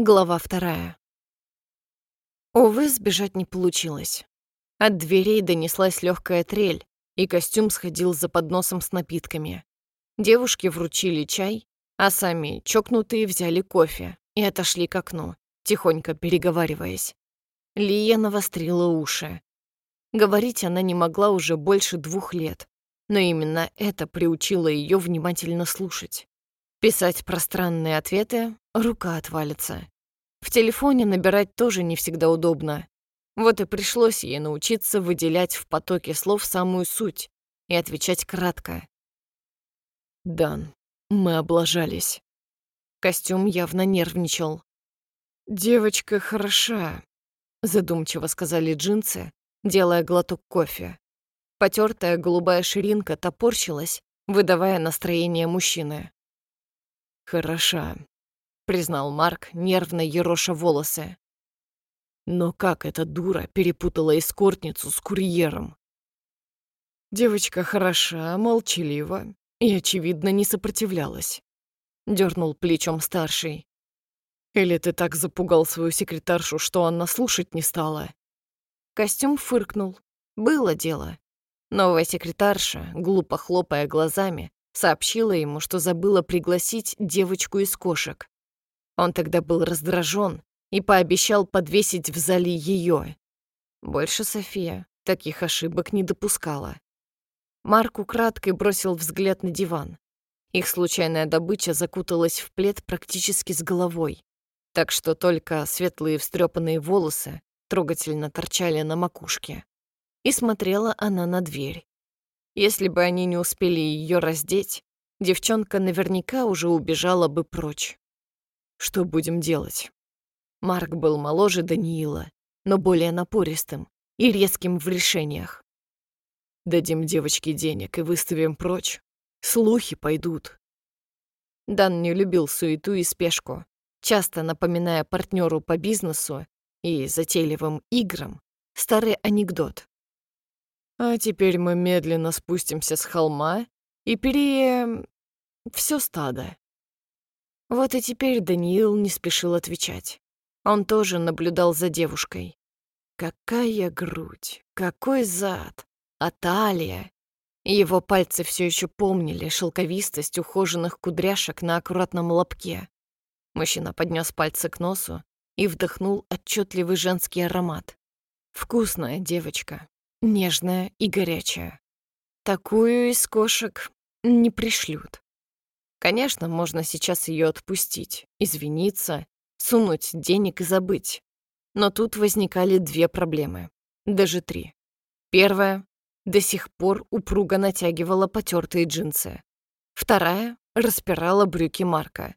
Глава вторая. Увы, сбежать не получилось. От дверей донеслась легкая трель, и костюм сходил за подносом с напитками. Девушки вручили чай, а сами чокнутые взяли кофе и отошли к окну, тихонько переговариваясь. Лия навострила уши. Говорить она не могла уже больше двух лет, но именно это приучило ее внимательно слушать. Писать пространные ответы — рука отвалится. В телефоне набирать тоже не всегда удобно. Вот и пришлось ей научиться выделять в потоке слов самую суть и отвечать кратко. «Дан, мы облажались». Костюм явно нервничал. «Девочка хороша», — задумчиво сказали джинсы, делая глоток кофе. Потертая голубая ширинка топорщилась, выдавая настроение мужчины. «Хороша», — признал Марк, нервно ероша волосы. Но как эта дура перепутала эскортницу с курьером? Девочка хороша, молчалива и, очевидно, не сопротивлялась. Дернул плечом старший. Или ты так запугал свою секретаршу, что она слушать не стала? Костюм фыркнул. Было дело. Новая секретарша, глупо хлопая глазами, сообщила ему, что забыла пригласить девочку из кошек. Он тогда был раздражен и пообещал подвесить в зале ее. Больше София таких ошибок не допускала. Марк украдкой бросил взгляд на диван. Их случайная добыча закуталась в плед практически с головой, так что только светлые встрепанные волосы трогательно торчали на макушке. И смотрела она на дверь. Если бы они не успели ее раздеть, девчонка наверняка уже убежала бы прочь. Что будем делать? Марк был моложе Даниила, но более напористым и резким в решениях. Дадим девочке денег и выставим прочь. Слухи пойдут. Дан не любил суету и спешку, часто напоминая партнеру по бизнесу и затейливым играм старый анекдот. А теперь мы медленно спустимся с холма и пере... все стадо. Вот и теперь Даниил не спешил отвечать. Он тоже наблюдал за девушкой. Какая грудь, какой зад, а талия. Его пальцы все еще помнили шелковистость ухоженных кудряшек на аккуратном лобке. Мужчина поднес пальцы к носу и вдохнул отчетливый женский аромат. Вкусная девочка, нежная и горячая. Такую из кошек не пришлют. Конечно, можно сейчас ее отпустить, извиниться, сунуть денег и забыть. Но тут возникали две проблемы, даже три. Первая — до сих пор упруго натягивала потертые джинсы. Вторая — распирала брюки Марка.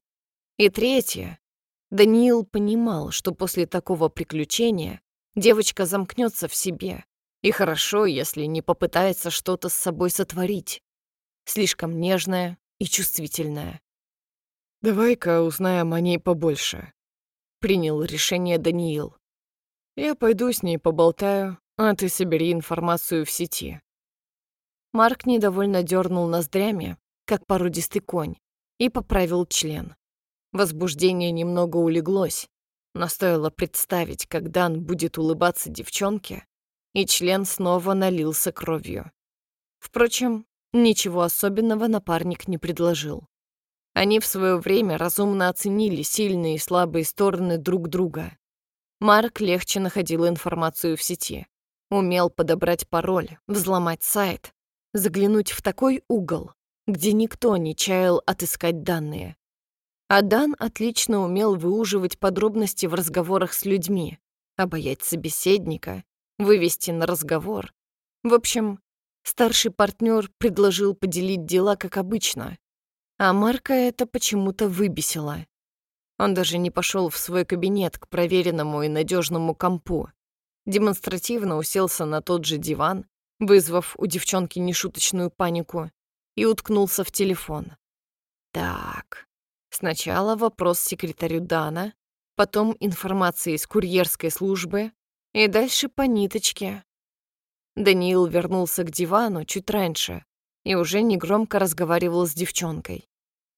И третья — Даниил понимал, что после такого приключения девочка замкнется в себе, и хорошо, если не попытается что-то с собой сотворить. Слишком нежная и чувствительная. «Давай-ка узнаем о ней побольше», — принял решение Даниил. «Я пойду с ней поболтаю, а ты собери информацию в сети». Марк недовольно дернул ноздрями, как породистый конь, и поправил член. Возбуждение немного улеглось, но стоило представить, как Дан будет улыбаться девчонке, и член снова налился кровью. Впрочем, ничего особенного напарник не предложил. Они в свое время разумно оценили сильные и слабые стороны друг друга. Марк легче находил информацию в сети, умел подобрать пароль, взломать сайт, заглянуть в такой угол, где никто не чаял отыскать данные. А Дан отлично умел выуживать подробности в разговорах с людьми, обаять собеседника вывести на разговор. В общем, старший партнер предложил поделить дела, как обычно. А Марка это почему-то выбесило. Он даже не пошел в свой кабинет к проверенному и надежному компу. Демонстративно уселся на тот же диван, вызвав у девчонки нешуточную панику, и уткнулся в телефон. Так, сначала вопрос секретарю Дана, потом информация из курьерской службы, и дальше по ниточке. Даниил вернулся к дивану чуть раньше и уже негромко разговаривал с девчонкой.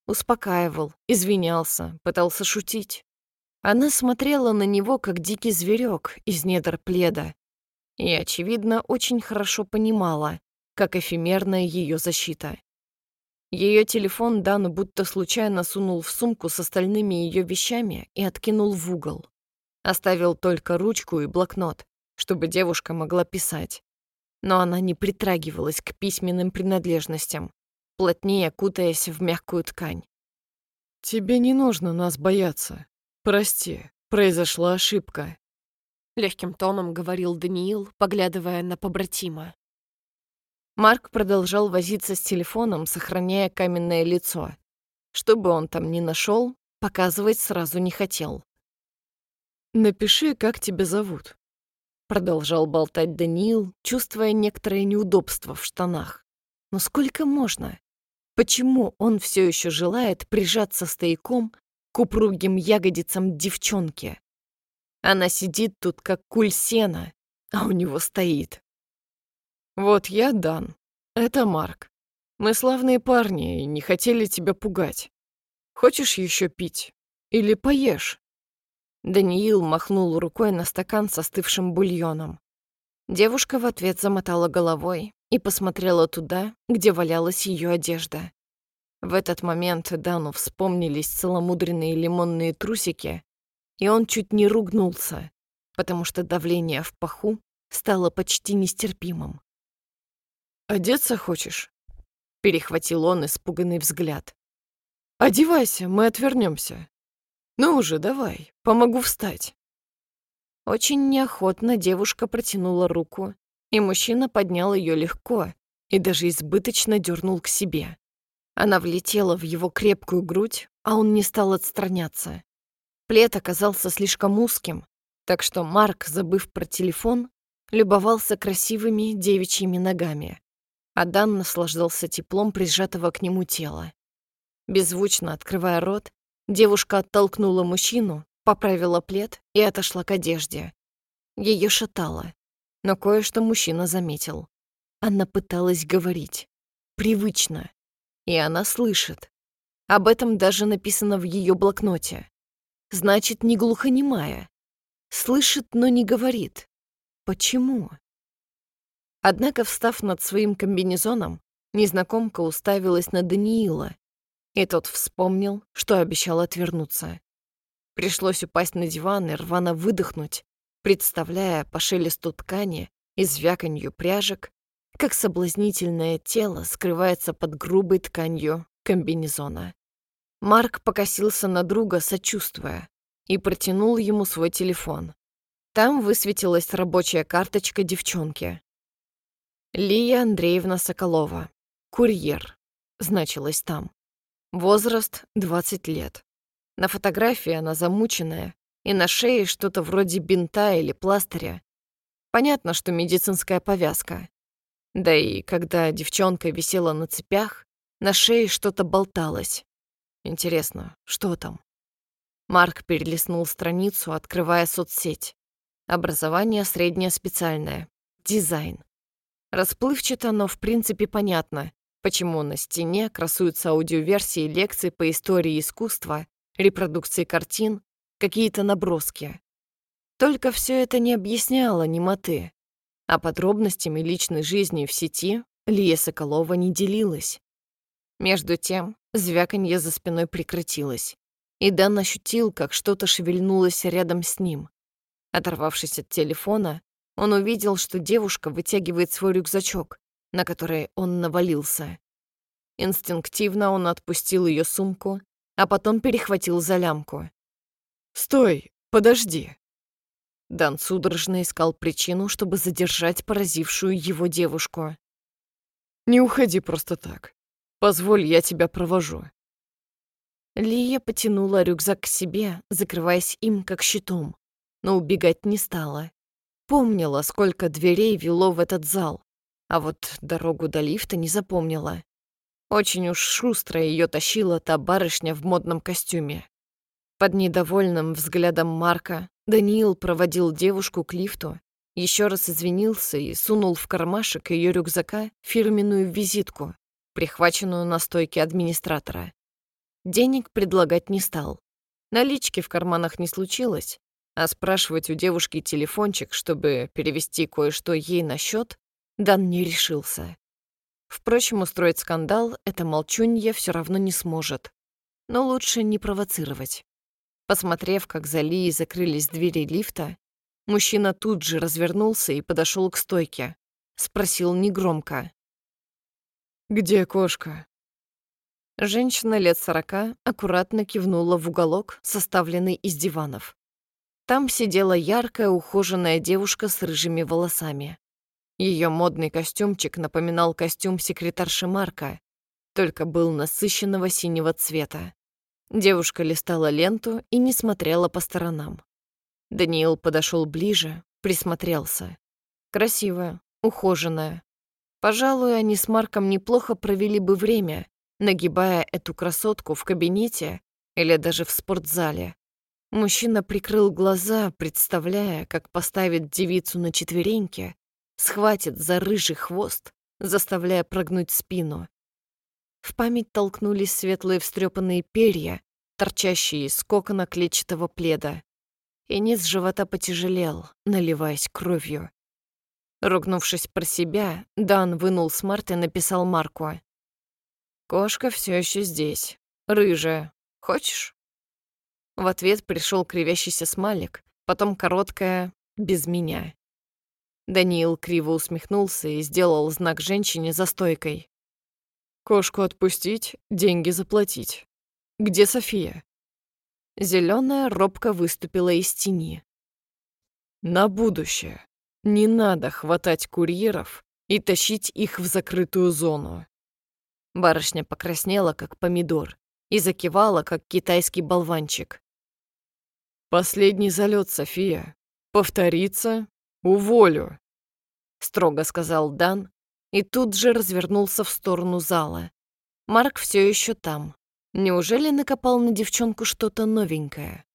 Успокаивал, извинялся, пытался шутить. Она смотрела на него, как дикий зверек из недр пледа, и, очевидно, очень хорошо понимала, как эфемерная ее защита. Ее телефон Дан будто случайно сунул в сумку с остальными ее вещами и откинул в угол. Оставил только ручку и блокнот, чтобы девушка могла писать. Но она не притрагивалась к письменным принадлежностям, плотнее кутаясь в мягкую ткань. «Тебе не нужно нас бояться. Прости, произошла ошибка», — легким тоном говорил Даниил, поглядывая на побратима. Марк продолжал возиться с телефоном, сохраняя каменное лицо. Что бы он там ни нашел, показывать сразу не хотел. «Напиши, как тебя зовут», — продолжал болтать Даниил, чувствуя некоторое неудобство в штанах. «Но сколько можно? Почему он все еще желает прижаться стояком к упругим ягодицам девчонки? Она сидит тут, как куль сена, а у него стоит. «Вот я Дан. Это Марк. Мы славные парни и не хотели тебя пугать. Хочешь еще пить? Или поешь?» Даниил махнул рукой на стакан с остывшим бульоном. Девушка в ответ замотала головой и посмотрела туда, где валялась ее одежда. В этот момент Дану вспомнились целомудренные лимонные трусики, и он чуть не ругнулся, потому что давление в паху стало почти нестерпимым. «Одеться хочешь?» — перехватил он испуганный взгляд. «Одевайся, мы отвернемся. Ну уже, давай, помогу встать». Очень неохотно девушка протянула руку, и мужчина поднял ее легко и даже избыточно дернул к себе. Она влетела в его крепкую грудь, а он не стал отстраняться. Плед оказался слишком узким, так что Марк, забыв про телефон, любовался красивыми девичьими ногами. Адан наслаждался теплом прижатого к нему тела. Беззвучно открывая рот, девушка оттолкнула мужчину, поправила плед и отошла к одежде. Ее шатало, но кое-что мужчина заметил. Она пыталась говорить. Привычно. И она слышит. Об этом даже написано в ее блокноте. Значит, не глухонемая. Слышит, но не говорит. Почему? Однако, встав над своим комбинезоном, незнакомка уставилась на Даниила, и тот вспомнил, что обещал отвернуться. Пришлось упасть на диван и рвано выдохнуть, представляя по шелесту ткани и звяканью пряжек, как соблазнительное тело скрывается под грубой тканью комбинезона. Марк покосился на друга, сочувствуя, и протянул ему свой телефон. Там высветилась рабочая карточка девчонки. Лия Андреевна Соколова. Курьер. Значилось там. Возраст 20 лет. На фотографии она замученная, и на шее что-то вроде бинта или пластыря. Понятно, что медицинская повязка. Да и когда девчонка висела на цепях, на шее что-то болталось. Интересно, что там? Марк перелистнул страницу, открывая соцсеть. Образование среднее специальное. Дизайн. Расплывчато, но в принципе понятно, почему на стене красуются аудиоверсии лекций по истории искусства, репродукции картин, какие-то наброски. Только все это не объясняло немоты, а подробностями личной жизни в сети Лия Соколова не делилась. Между тем, звяканье за спиной прекратилось, и Дан ощутил, как что-то шевельнулось рядом с ним. Оторвавшись от телефона, он увидел, что девушка вытягивает свой рюкзачок, на который он навалился. Инстинктивно он отпустил ее сумку, а потом перехватил за лямку. «Стой, подожди!» Дан судорожно искал причину, чтобы задержать поразившую его девушку. «Не уходи просто так. Позволь, я тебя провожу». Лия потянула рюкзак к себе, закрываясь им как щитом, но убегать не стала. Помнила, сколько дверей вело в этот зал, а вот дорогу до лифта не запомнила. Очень уж шустро ее тащила та барышня в модном костюме. Под недовольным взглядом Марка Даниил проводил девушку к лифту, еще раз извинился и сунул в кармашек ее рюкзака фирменную визитку, прихваченную на стойке администратора. Денег предлагать не стал. Налички в карманах не случилось, а спрашивать у девушки телефончик, чтобы перевести кое-что ей на счет, Дан не решился. Впрочем, устроить скандал это молчунья все равно не сможет. Но лучше не провоцировать. Посмотрев, как за Лией закрылись двери лифта, мужчина тут же развернулся и подошел к стойке. Спросил негромко. «Где кошка?» Женщина лет сорока аккуратно кивнула в уголок, составленный из диванов. Там сидела яркая, ухоженная девушка с рыжими волосами. Ее модный костюмчик напоминал костюм секретарши Марка, только был насыщенного синего цвета. Девушка листала ленту и не смотрела по сторонам. Даниил подошел ближе, присмотрелся. Красивая, ухоженная. Пожалуй, они с Марком неплохо провели бы время, нагибая эту красотку в кабинете или даже в спортзале. Мужчина прикрыл глаза, представляя, как поставит девицу на четвереньки, схватит за рыжий хвост, заставляя прогнуть спину. В память толкнулись светлые встрепанные перья, торчащие из кокона клетчатого пледа. И низ живота потяжелел, наливаясь кровью. Ругнувшись про себя, Дан вынул смарт и написал Марку. Кошка все еще здесь. Рыжая. Хочешь? В ответ пришел кривящийся смайлик, потом короткая «без меня». Даниил криво усмехнулся и сделал знак женщине за стойкой. «Кошку отпустить, деньги заплатить. Где София?» Зеленая робко выступила из тени. «На будущее. Не надо хватать курьеров и тащить их в закрытую зону. Барышня покраснела, как помидор, и закивала, как китайский болванчик. «Последний залет, София. Повторится — уволю», — строго сказал Дан, и тут же развернулся в сторону зала. Марк все еще там. Неужели накопал на девчонку что-то новенькое?